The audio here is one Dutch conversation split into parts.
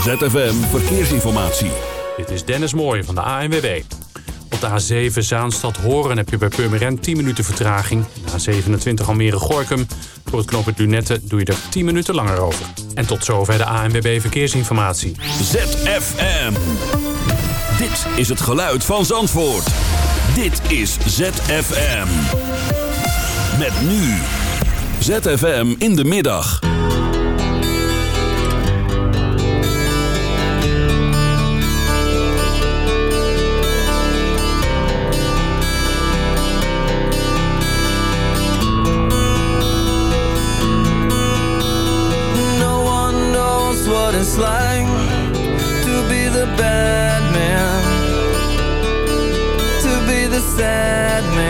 ZFM Verkeersinformatie. Dit is Dennis Mooij van de ANWB. Op de A7 Zaanstad-Horen heb je bij Purmerend 10 minuten vertraging. De A27 Almere-Gorkum. Voor het knooppunt Lunette doe je er 10 minuten langer over. En tot zover de ANWB Verkeersinformatie. ZFM. Dit is het geluid van Zandvoort. Dit is ZFM. Met nu. ZFM in de middag. Sad man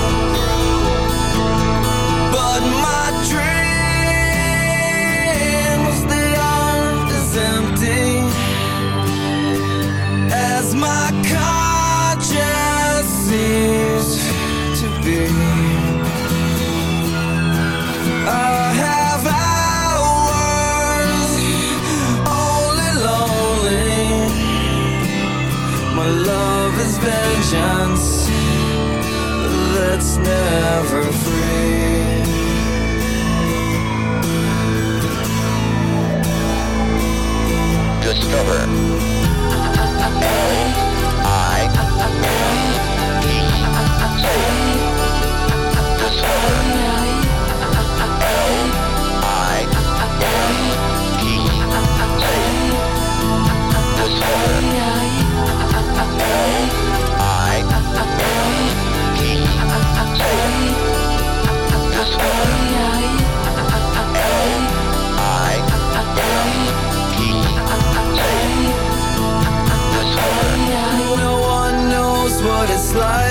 Vengeance that's never free. Discover. just like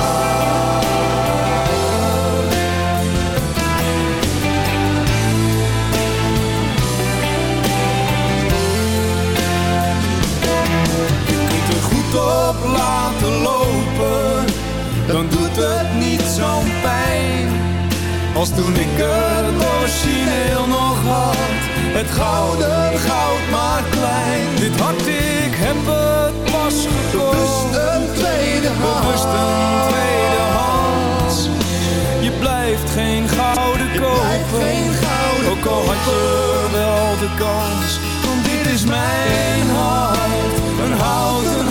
Als toen ik het origineel nog had, het gouden goud maar klein. Dit hart, ik heb het pas gekocht. Bewust een tweede hand. Bewust een tweede hand. Je blijft geen gouden kopen. Geen gouden Ook al had je wel de kans. Want dit is mijn hart, een houten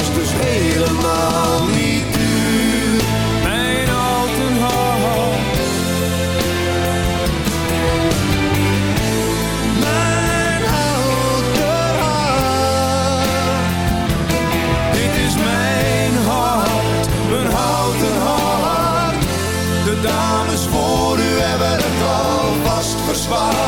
Is dus helemaal niet duur. Mijn houten hart. Mijn houten hart. Dit is mijn hart, mijn houten hart. De dames voor u hebben het alvast verzwaard.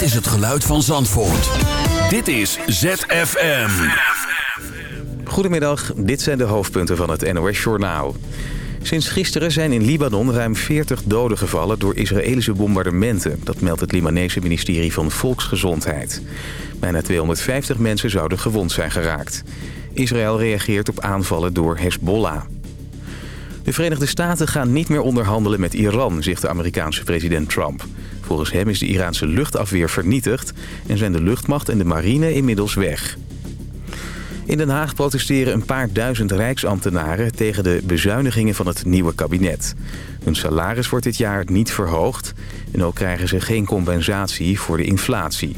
Dit is het geluid van Zandvoort. Dit is ZFM. Goedemiddag, dit zijn de hoofdpunten van het NOS-journaal. Sinds gisteren zijn in Libanon ruim 40 doden gevallen door Israëlische bombardementen. Dat meldt het Libanese ministerie van Volksgezondheid. Bijna 250 mensen zouden gewond zijn geraakt. Israël reageert op aanvallen door Hezbollah. De Verenigde Staten gaan niet meer onderhandelen met Iran, zegt de Amerikaanse president Trump. Volgens hem is de Iraanse luchtafweer vernietigd en zijn de luchtmacht en de marine inmiddels weg. In Den Haag protesteren een paar duizend rijksambtenaren tegen de bezuinigingen van het nieuwe kabinet. Hun salaris wordt dit jaar niet verhoogd en ook krijgen ze geen compensatie voor de inflatie.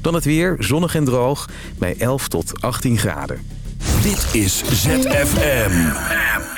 Dan het weer, zonnig en droog, bij 11 tot 18 graden. Dit is ZFM.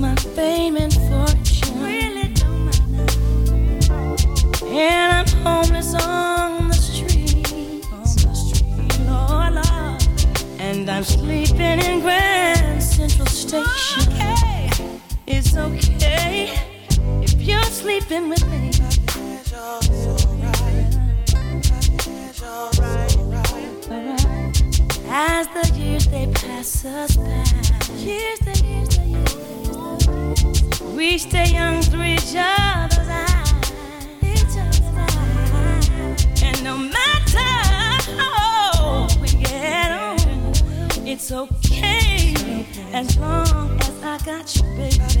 My fame and fortune, really don't matter. And I'm homeless on the street, on the street, Lord, Lord. And I'm sleeping in Grand Central Station. Okay. It's okay if you're sleeping with me. As the years they pass us by, years we stay young through each other's eyes. And no matter how we get on, it's okay as long as I got you, baby.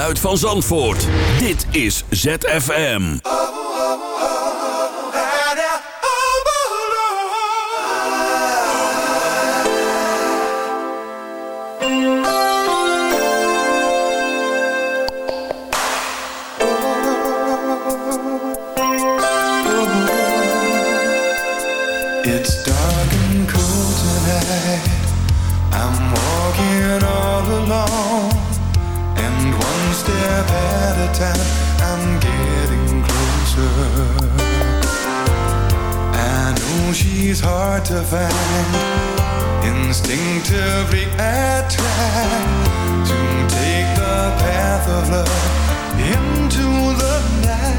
uit van Zandvoort. Dit is ZFM. I'm walking all alone one step at a time I'm getting closer. I know she's hard to find. Instinctively I To take the path of love Into the night.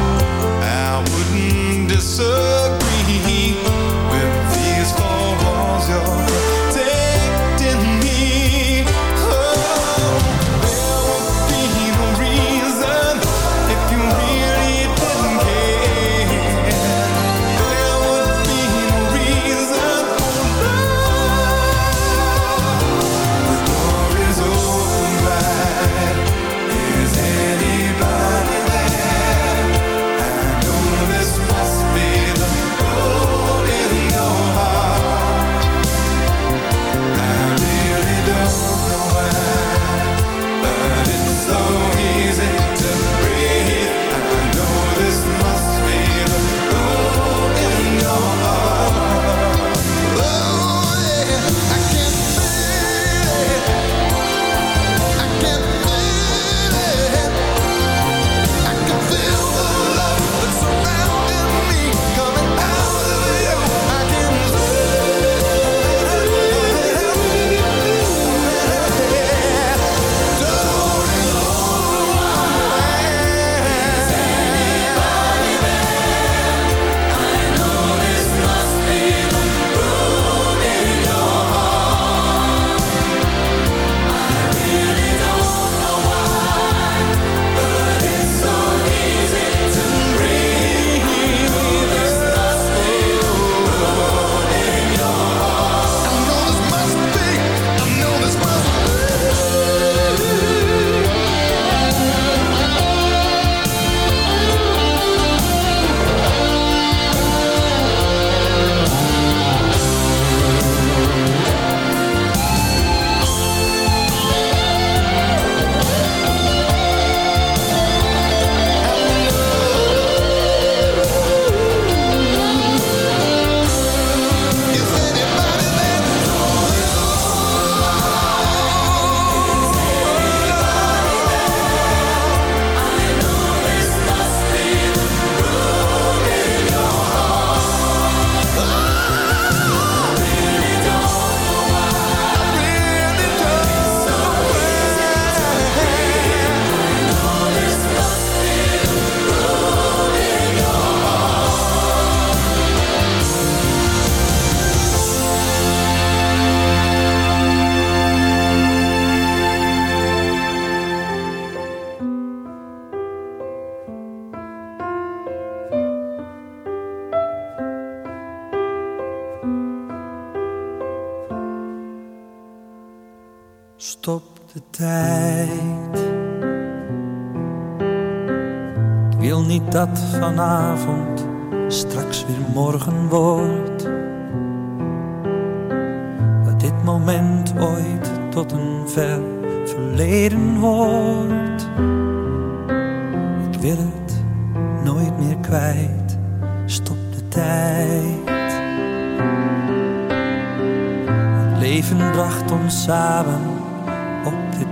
circle Ik wil niet dat vanavond straks weer morgen wordt. Dat dit moment ooit tot een ver verleden hoort. Ik wil het nooit meer kwijt. Stop de tijd. leven bracht ons samen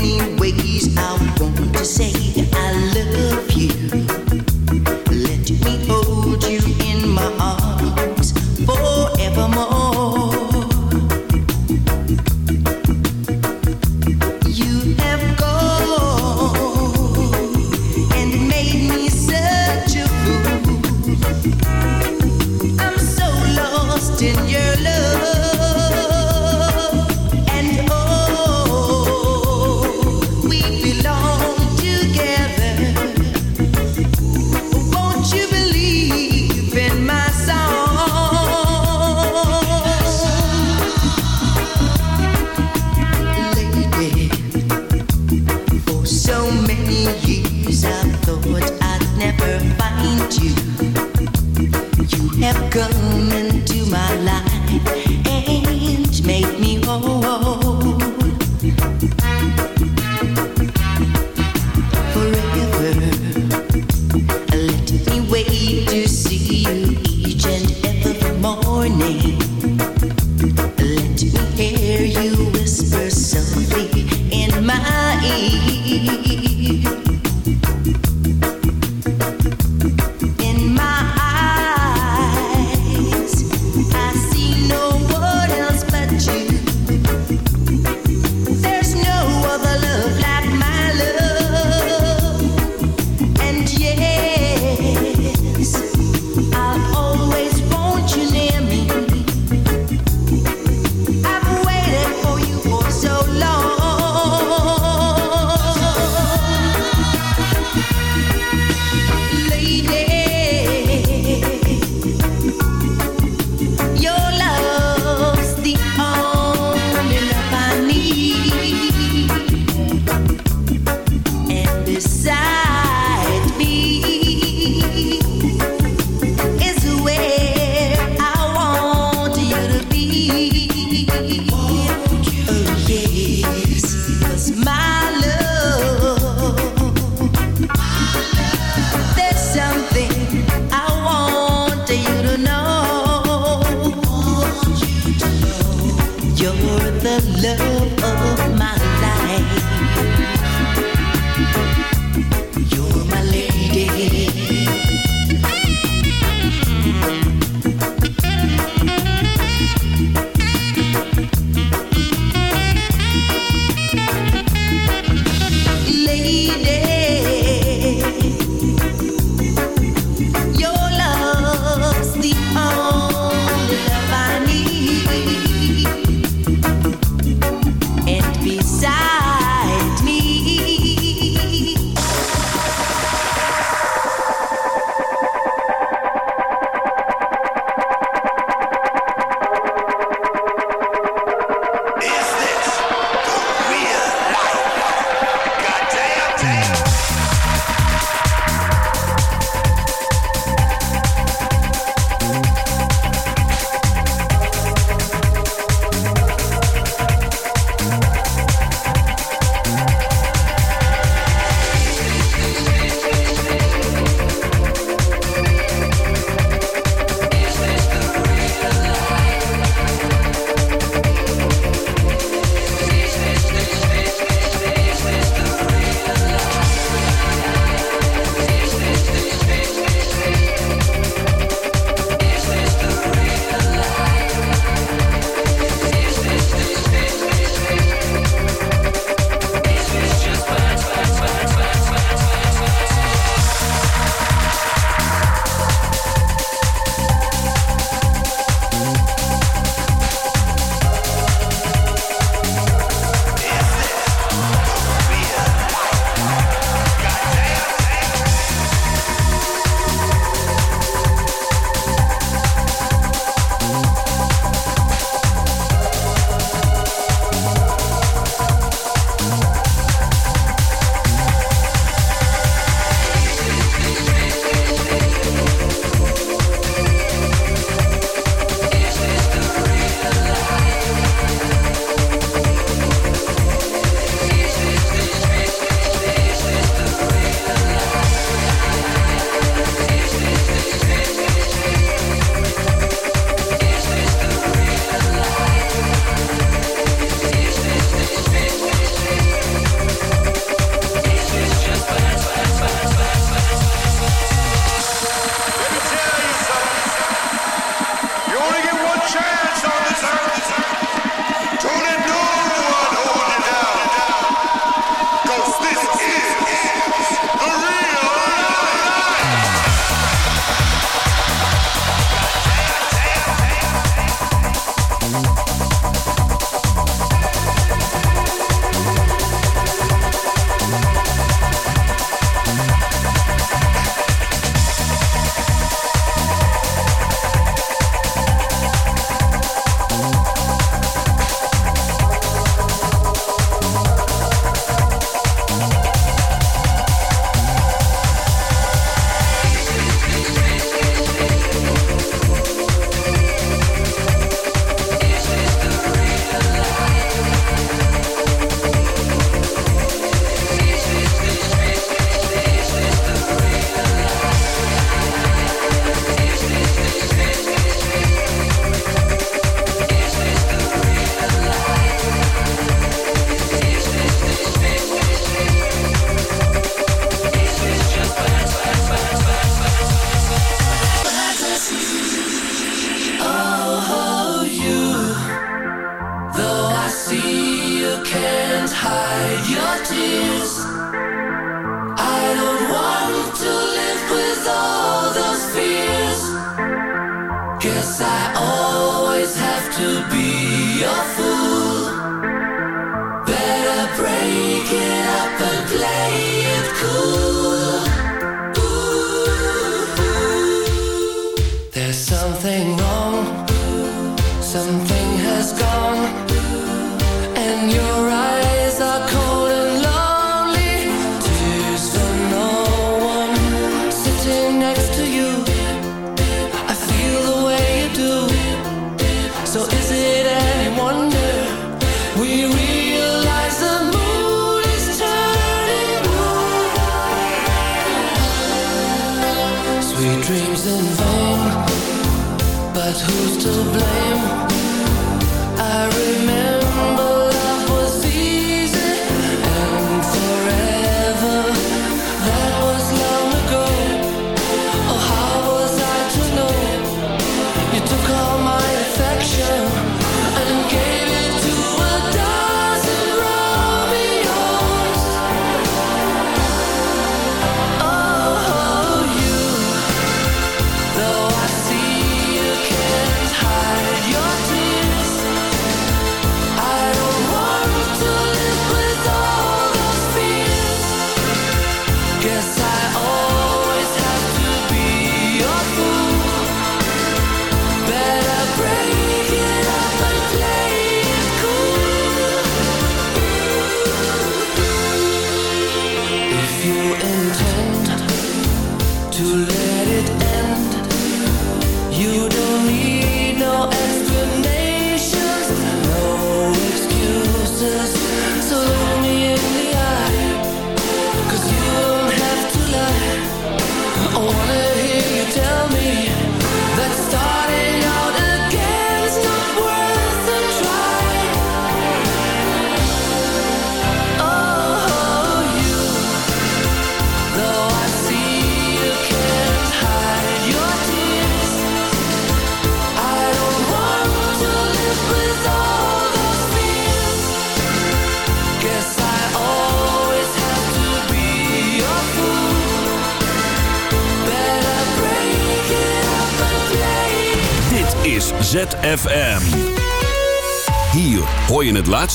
me wake